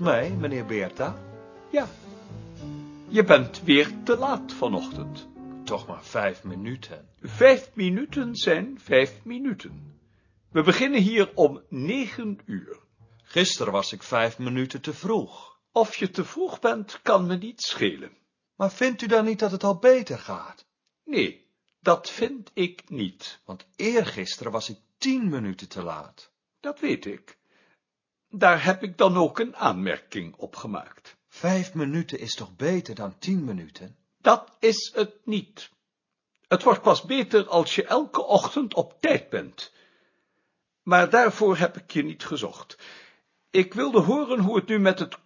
mij, meneer Beerta? Ja. Je bent weer te laat vanochtend. Toch maar vijf minuten. Vijf minuten zijn vijf minuten. We beginnen hier om negen uur. Gisteren was ik vijf minuten te vroeg. Of je te vroeg bent, kan me niet schelen. Maar vindt u dan niet dat het al beter gaat? Nee, dat vind ik niet. Want eergisteren was ik tien minuten te laat. Dat weet ik. Daar heb ik dan ook een aanmerking op gemaakt. Vijf minuten is toch beter dan tien minuten? Dat is het niet. Het wordt pas beter als je elke ochtend op tijd bent. Maar daarvoor heb ik je niet gezocht. Ik wilde horen hoe het nu met het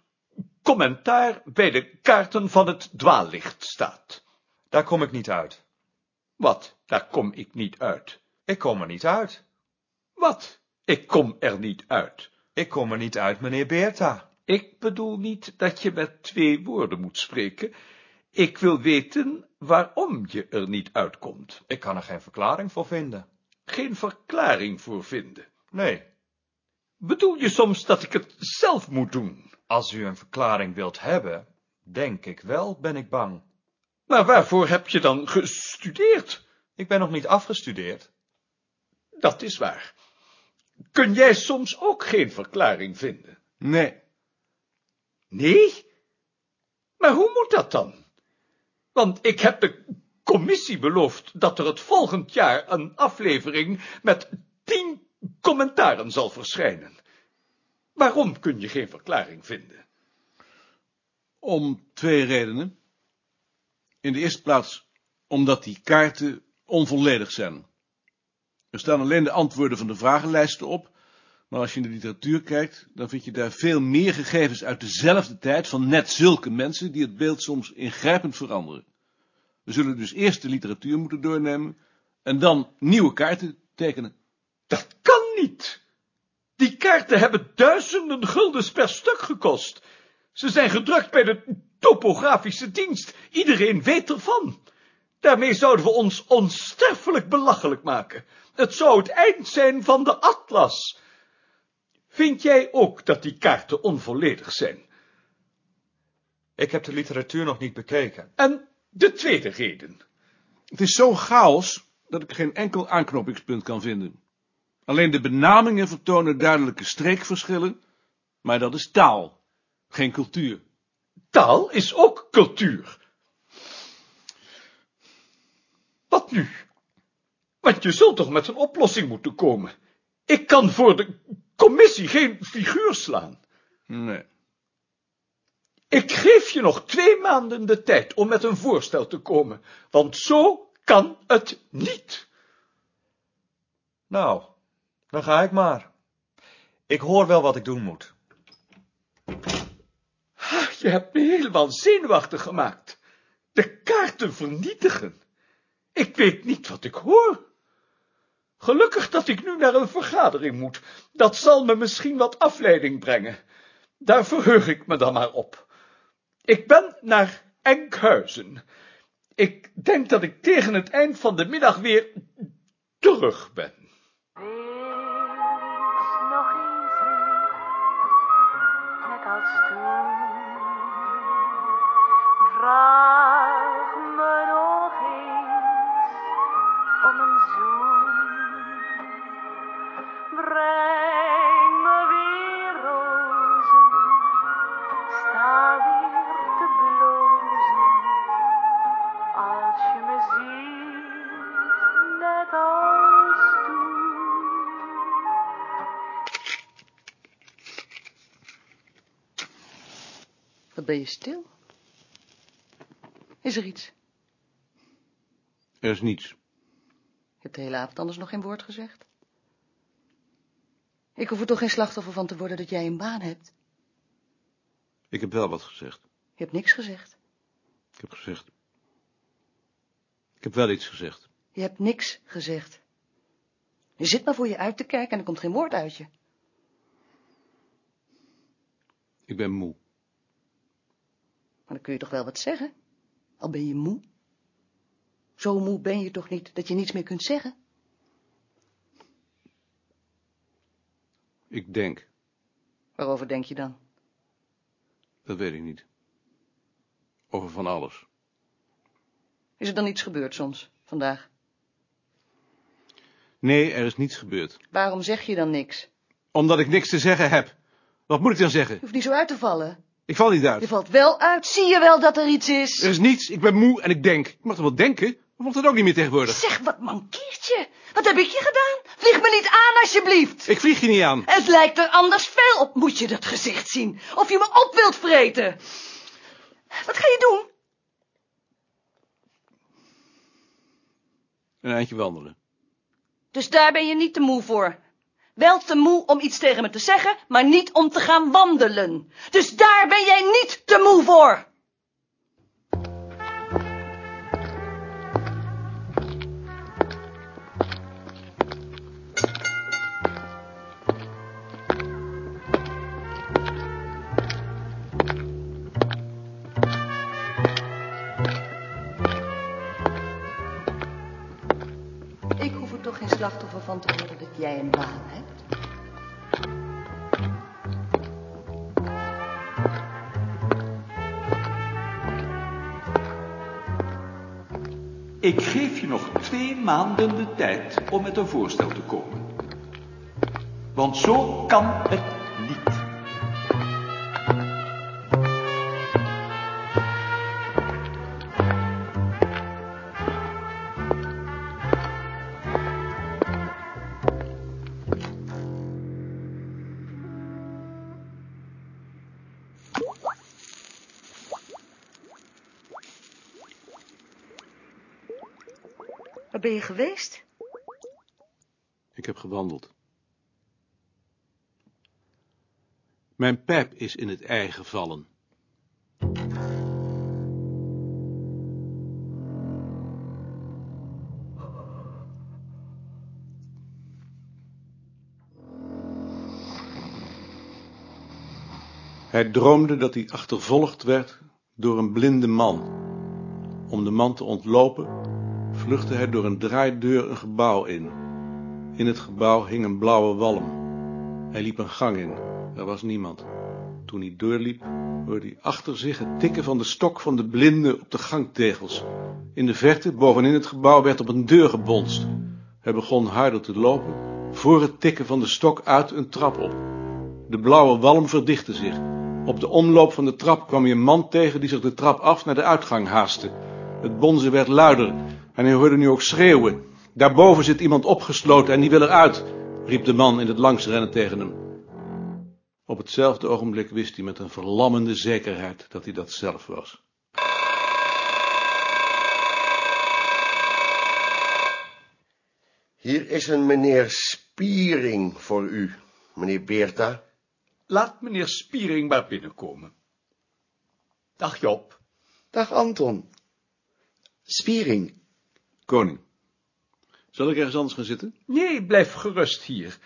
commentaar bij de kaarten van het dwaallicht staat. Daar kom ik niet uit. Wat, daar kom ik niet uit? Ik kom er niet uit. Wat, ik kom er niet uit? Ik kom er niet uit, meneer Beerta. Ik bedoel niet dat je met twee woorden moet spreken. Ik wil weten waarom je er niet uitkomt. Ik kan er geen verklaring voor vinden. Geen verklaring voor vinden? Nee. Bedoel je soms dat ik het zelf moet doen? Als u een verklaring wilt hebben, denk ik wel, ben ik bang. Maar waarvoor heb je dan gestudeerd? Ik ben nog niet afgestudeerd. Dat is waar. Kun jij soms ook geen verklaring vinden? Nee. Nee? Maar hoe moet dat dan? Want ik heb de commissie beloofd dat er het volgend jaar een aflevering met tien commentaren zal verschijnen. Waarom kun je geen verklaring vinden? Om twee redenen. In de eerste plaats omdat die kaarten onvolledig zijn. Er staan alleen de antwoorden van de vragenlijsten op, maar als je in de literatuur kijkt, dan vind je daar veel meer gegevens uit dezelfde tijd van net zulke mensen die het beeld soms ingrijpend veranderen. We zullen dus eerst de literatuur moeten doornemen en dan nieuwe kaarten tekenen. Dat kan niet. Die kaarten hebben duizenden guldens per stuk gekost. Ze zijn gedrukt bij de topografische dienst. Iedereen weet ervan. Daarmee zouden we ons onsterfelijk belachelijk maken. Het zou het eind zijn van de atlas. Vind jij ook dat die kaarten onvolledig zijn? Ik heb de literatuur nog niet bekeken. En de tweede reden? Het is zo'n chaos dat ik geen enkel aanknopingspunt kan vinden. Alleen de benamingen vertonen duidelijke streekverschillen, maar dat is taal, geen cultuur. Taal is ook cultuur. Wat nu? Want je zult toch met een oplossing moeten komen. Ik kan voor de commissie geen figuur slaan. Nee. Ik geef je nog twee maanden de tijd om met een voorstel te komen, want zo kan het niet. Nou, dan ga ik maar. Ik hoor wel wat ik doen moet. Je hebt me helemaal zenuwachtig gemaakt. De kaarten vernietigen. Ik weet niet wat ik hoor. Gelukkig dat ik nu naar een vergadering moet. Dat zal me misschien wat afleiding brengen. Daar verheug ik me dan maar op. Ik ben naar Enkhuizen. Ik denk dat ik tegen het eind van de middag weer terug ben. Wees nog eens net als toen. Ben je stil? Is er iets? Er is niets. Je hebt de hele avond anders nog geen woord gezegd. Ik hoef er toch geen slachtoffer van te worden dat jij een baan hebt. Ik heb wel wat gezegd. Je hebt niks gezegd. Ik heb gezegd. Ik heb wel iets gezegd. Je hebt niks gezegd. Je zit maar voor je uit te kijken en er komt geen woord uit je. Ik ben moe. Maar dan kun je toch wel wat zeggen? Al ben je moe. Zo moe ben je toch niet dat je niets meer kunt zeggen? Ik denk. Waarover denk je dan? Dat weet ik niet. Over van alles. Is er dan iets gebeurd soms, vandaag? Nee, er is niets gebeurd. Waarom zeg je dan niks? Omdat ik niks te zeggen heb. Wat moet ik dan zeggen? Je hoeft niet zo uit te vallen. Ik val niet Je uit. valt wel uit. Zie je wel dat er iets is? Er is niets, ik ben moe en ik denk. Ik mag toch wel denken? Maar mocht dat ook niet meer tegenwoordig. Zeg, wat mankeert je? Wat heb ik je gedaan? Vlieg me niet aan, alsjeblieft. Ik vlieg je niet aan. Het lijkt er anders veel op. Moet je dat gezicht zien? Of je me op wilt vreten? Wat ga je doen? Een eindje wandelen. Dus daar ben je niet te moe voor. Wel te moe om iets tegen me te zeggen, maar niet om te gaan wandelen. Dus daar ben jij niet te moe voor. Geen slachtoffer van te worden dat jij een baan hebt. Ik geef je nog twee maanden de tijd om met een voorstel te komen. Want zo kan het Ben je geweest? Ik heb gewandeld. Mijn pijp is in het ei gevallen. Hij droomde dat hij achtervolgd werd door een blinde man. Om de man te ontlopen, vluchtte hij door een draaideur een gebouw in. In het gebouw hing een blauwe walm. Hij liep een gang in. Er was niemand. Toen hij doorliep, hoorde hij achter zich het tikken van de stok van de blinde op de gangtegels. In de verte, bovenin het gebouw, werd op een deur gebonst. Hij begon harder te lopen, voor het tikken van de stok uit een trap op. De blauwe walm verdichtte zich. Op de omloop van de trap kwam hij een man tegen die zich de trap af naar de uitgang haastte. Het bonzen werd luider en hij hoorde nu ook schreeuwen. Daarboven zit iemand opgesloten en die wil eruit, riep de man in het langsrennen tegen hem. Op hetzelfde ogenblik wist hij met een verlammende zekerheid dat hij dat zelf was. Hier is een meneer Spiering voor u, meneer Beerta. Laat meneer Spiering maar binnenkomen. Dag Job. Dag Anton. Spiering. Koning, zal ik ergens anders gaan zitten? Nee, blijf gerust hier.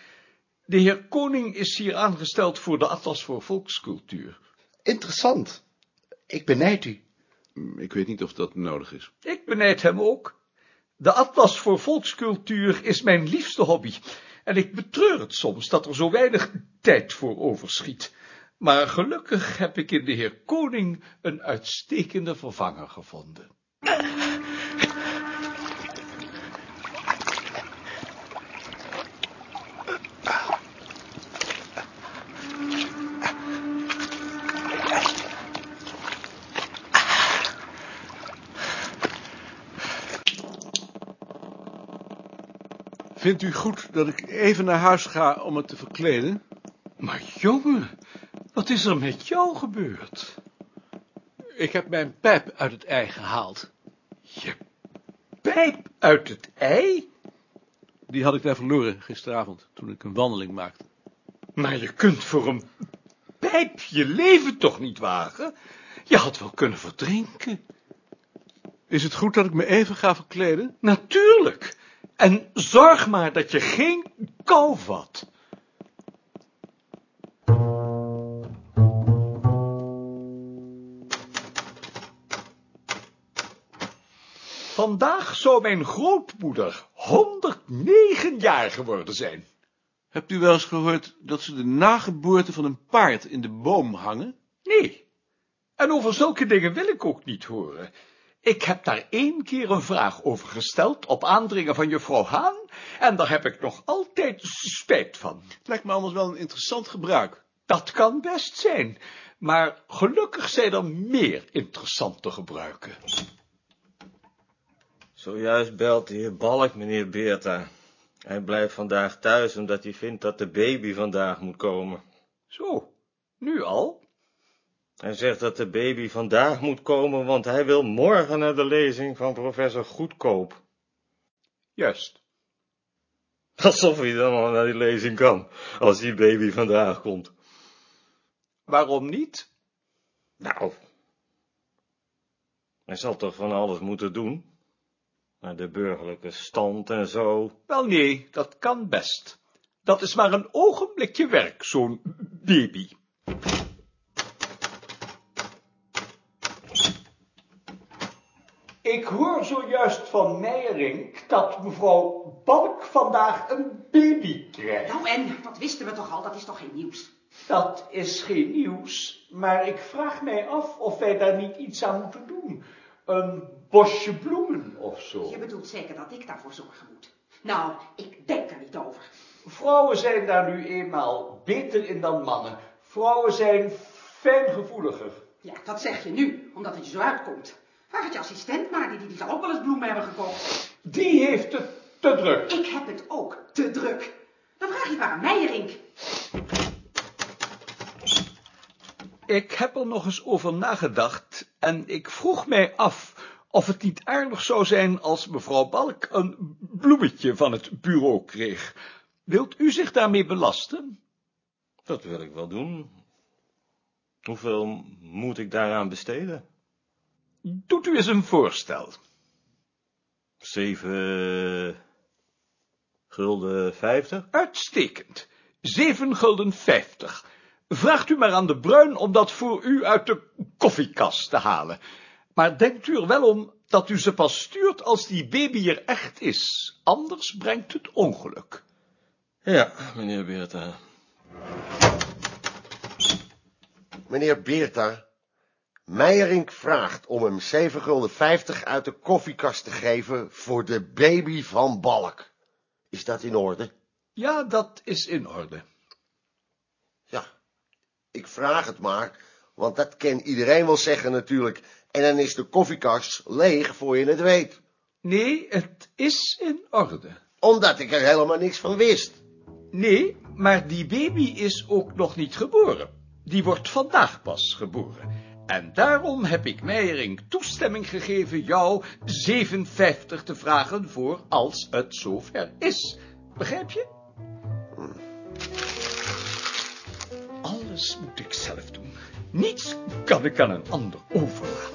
De heer Koning is hier aangesteld voor de Atlas voor Volkscultuur. Interessant. Ik benijd u. Ik weet niet of dat nodig is. Ik benijd hem ook. De Atlas voor Volkscultuur is mijn liefste hobby. En ik betreur het soms dat er zo weinig tijd voor overschiet. Maar gelukkig heb ik in de heer Koning een uitstekende vervanger gevonden. Vindt u goed dat ik even naar huis ga om me te verkleden? Maar jongen, wat is er met jou gebeurd? Ik heb mijn pijp uit het ei gehaald. Je pijp uit het ei? Die had ik daar verloren gisteravond, toen ik een wandeling maakte. Maar je kunt voor een pijp je leven toch niet wagen? Je had wel kunnen verdrinken. Is het goed dat ik me even ga verkleden? Natuurlijk. En zorg maar dat je geen kou vat. Vandaag zou mijn grootmoeder 109 jaar geworden zijn. Hebt u wel eens gehoord dat ze de nageboorte van een paard in de boom hangen? Nee, En over zulke dingen wil ik ook niet horen. Ik heb daar één keer een vraag over gesteld op aandringen van juffrouw Haan, en daar heb ik nog altijd spijt van. Het lijkt me anders wel een interessant gebruik. Dat kan best zijn, maar gelukkig zijn er meer interessante gebruiken. Zojuist belt de heer Balk, meneer Beerta. Hij blijft vandaag thuis omdat hij vindt dat de baby vandaag moet komen. Zo, nu al? Hij zegt dat de baby vandaag moet komen, want hij wil morgen naar de lezing van professor Goedkoop. Juist. Alsof hij dan al naar die lezing kan, als die baby vandaag komt. Waarom niet? Nou, hij zal toch van alles moeten doen? Naar de burgerlijke stand en zo. Wel nee, dat kan best. Dat is maar een ogenblikje werk, zo'n baby. Ik hoor zojuist van Meijering dat mevrouw Balk vandaag een baby krijgt. Nou en, dat wisten we toch al, dat is toch geen nieuws? Dat is geen nieuws, maar ik vraag mij af of wij daar niet iets aan moeten doen. Een bosje bloemen of zo. Je bedoelt zeker dat ik daarvoor zorgen moet. Nou, ik denk er niet over. Vrouwen zijn daar nu eenmaal beter in dan mannen. Vrouwen zijn fijngevoeliger. Ja, dat zeg je nu, omdat het je zo uitkomt. Vraag het je assistent maar, die, die, zal ook wel eens bloemen hebben gekocht. Die heeft het te druk. Ik heb het ook te druk. Dan vraag je het maar aan Meijerink. Ik heb er nog eens over nagedacht en ik vroeg mij af of het niet aardig zou zijn als mevrouw Balk een bloemetje van het bureau kreeg. Wilt u zich daarmee belasten? Dat wil ik wel doen. Hoeveel moet ik daaraan besteden? Doet u eens een voorstel. Zeven gulden vijftig? Uitstekend. Zeven gulden vijftig. Vraagt u maar aan de bruin om dat voor u uit de koffiekast te halen. Maar denkt u er wel om dat u ze pas stuurt als die baby er echt is. Anders brengt het ongeluk. Ja, meneer Beerta. Meneer Beerta, Meijerink vraagt om hem 7 gulden 50 uit de koffiekast te geven voor de baby van Balk. Is dat in orde? Ja, dat is in orde. Ja, ik vraag het maar, want dat kan iedereen wel zeggen natuurlijk. En dan is de koffiekast leeg voor je het weet. Nee, het is in orde. Omdat ik er helemaal niks van wist. Nee, maar die baby is ook nog niet geboren. Die wordt vandaag pas geboren. En daarom heb ik Meijering toestemming gegeven jou 7,50 te vragen voor als het zover is. Begrijp je? Alles moet ik zelf doen. Niets kan ik aan een ander overlaten.